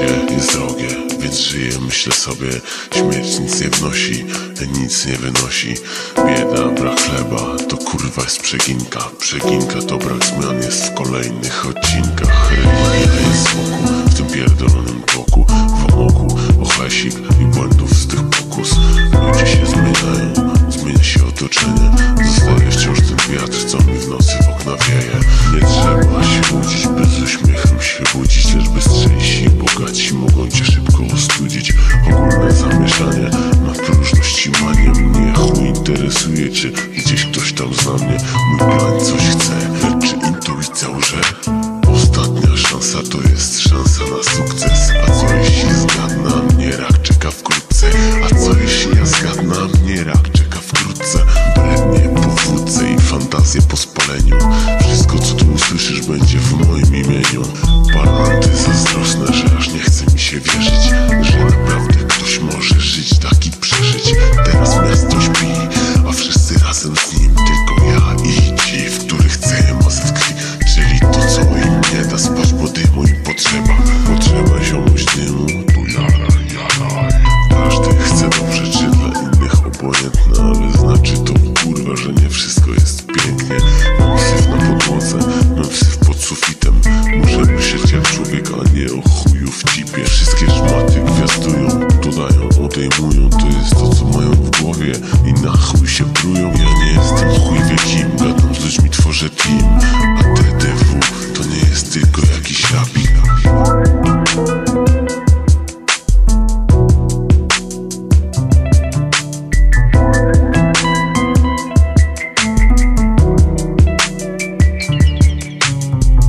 Życie jest drogie, więc żyję, myślę sobie Śmierć nic nie wnosi, nic nie wynosi. Bieda, brak chleba, to kurwa jest przeginka. Przeginka to brak zmian jest w kolejnych odcinkach. Religia jest wokół, w tym pierdolonym tłoku W omoku, ochlasik i błędów z tych pokus. Ludzie się zmieniają, zmienia się otoczenie. Zostaje wciąż ten wiatr, co mi w nocy w okna wieje. Nie trzeba się budzić, by z uśmiechem się budzić Lecz bystrzejsi i bogaci mogą cię szybko ostudzić. Ogólne zamieszanie na próżności manie Mnie. Chuj interesuje cię, gdzieś ktoś tam zna mnie. Mój plan coś chce, czy intuicja łże? Ostatnia szansa to jest szansa na sukces potrzeba. Potrzeba ziomuś dymu, tu jaraj, jaraj Każdy chce dobrze, czy dla innych obojętne Ale znaczy to kurwa, że nie wszystko jest pięknie. Mam syf na podłodze, mam syf pod sufitem. Muszę myśleć jak człowiek, a nie o chuju w cipie. Wszystkie szmaty gwiazdują, dodają, odejmują. To jest to co mają w głowie i na chuj się prują Ja nie jestem chuj wie kim, gadam z ludźmi, tworzę team